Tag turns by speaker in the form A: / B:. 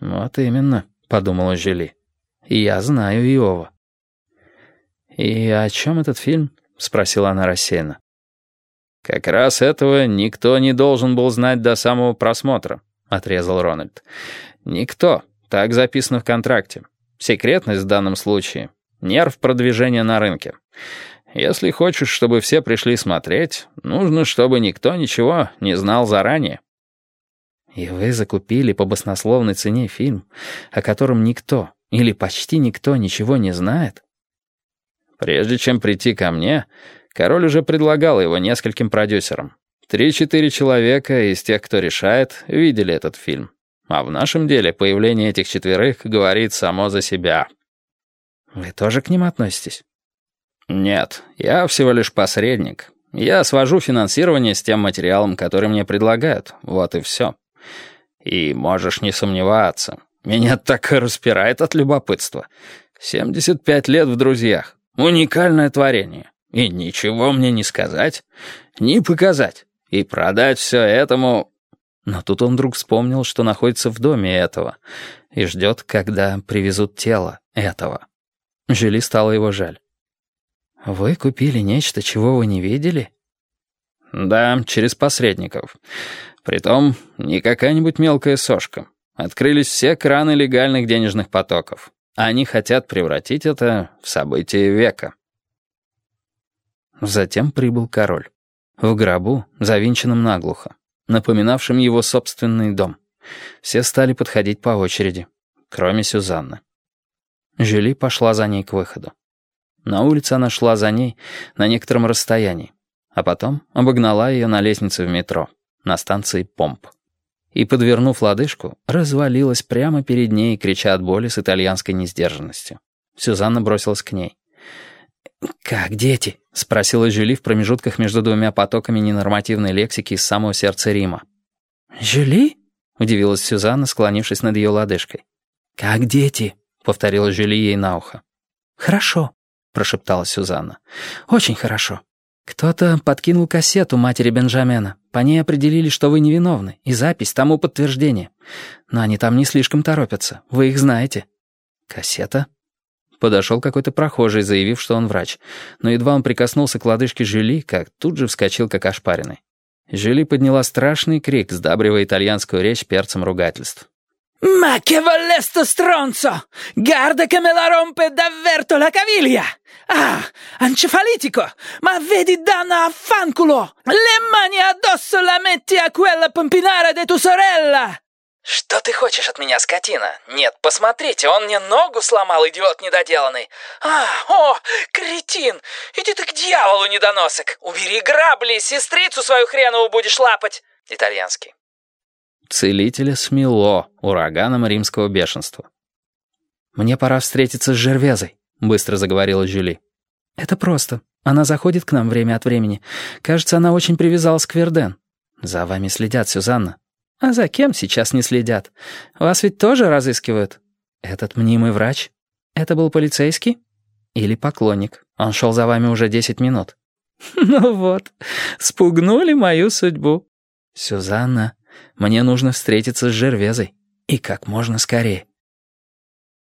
A: «Вот именно», — подумала Жюли. «Я знаю Иова». «И о чем этот фильм?» — спросила она рассеянно.
B: «Как раз этого никто не должен был знать до самого просмотра», — отрезал Рональд. «Никто. Так записано в контракте. Секретность в данном случае. Нерв продвижения на рынке. Если хочешь, чтобы все пришли смотреть, нужно, чтобы никто ничего не знал заранее».
A: «И вы закупили по баснословной цене фильм, о котором никто или почти никто ничего не знает?»
B: Прежде чем прийти ко мне, король уже предлагал его нескольким продюсерам. Три-четыре человека из тех, кто решает, видели этот фильм. А в нашем деле появление этих четверых говорит само за себя.
A: Вы тоже к ним относитесь?
B: Нет, я всего лишь посредник. Я свожу финансирование с тем материалом, который мне предлагают. Вот и все. И можешь не сомневаться. Меня так распирает от любопытства. 75 лет в друзьях. Уникальное творение. И ничего мне не сказать, не показать. И продать все этому...
A: Но тут он вдруг вспомнил, что находится в доме этого и ждет, когда привезут тело этого. Жюли стало его жаль. «Вы купили нечто, чего вы не видели?»
B: «Да, через посредников. Притом не какая-нибудь мелкая сошка. Открылись все краны легальных денежных потоков. Они хотят превратить это в событие века.
A: Затем прибыл король. В гробу, завинченном наглухо, напоминавшем его собственный дом. Все стали подходить по очереди, кроме Сюзанны. Жюли пошла за ней к выходу. На улице она шла за ней на некотором расстоянии, а потом обогнала ее на лестнице в метро, на станции «Помп» и, подвернув лодыжку, развалилась прямо перед ней, крича от боли с итальянской несдержанностью. Сюзанна бросилась к ней. «Как дети?» — спросила Жюли в промежутках между двумя потоками ненормативной лексики из самого сердца Рима. «Жюли?» — удивилась Сюзанна, склонившись над ее лодыжкой. «Как дети?» — повторила Жюли ей на ухо. «Хорошо», — прошептала Сюзанна. «Очень хорошо. Кто-то подкинул кассету матери Бенджамена. По ней определили, что вы невиновны, и запись тому подтверждение. Но они там не слишком торопятся, вы их знаете». «Кассета?» Подошел какой-то прохожий, заявив, что он врач. Но едва он прикоснулся к лодыжке Жюли, как тут же вскочил, как ошпаренный. Жюли подняла страшный крик, сдабривая итальянскую речь перцем ругательств.
C: «Ma che volesto stronzo! Guarda che me la rompe davvero la caviglia! Ah, encefalitico! Ma vedi danna a fanculo! Le mani addosso la metti a quella pompinara de tu sorella!»
D: «Что ты хочешь от меня, скотина? Нет, посмотрите, он мне ногу сломал, идиот недоделанный. А, о, кретин! Иди ты к дьяволу, недоносок! Убери грабли, сестрицу свою хренову будешь лапать!» Итальянский.
A: Целителя смело ураганом римского бешенства. «Мне пора встретиться с Жервезой», — быстро заговорила Жюли. «Это просто. Она заходит к нам время от времени. Кажется, она очень привязалась к Верден. За вами следят, Сюзанна. А за кем сейчас не следят? Вас ведь тоже разыскивают? Этот мнимый врач? Это был полицейский? Или поклонник? Он шел за вами уже десять минут». «Ну вот, спугнули мою судьбу». «Сюзанна, мне нужно встретиться с Жервезой. И как можно скорее.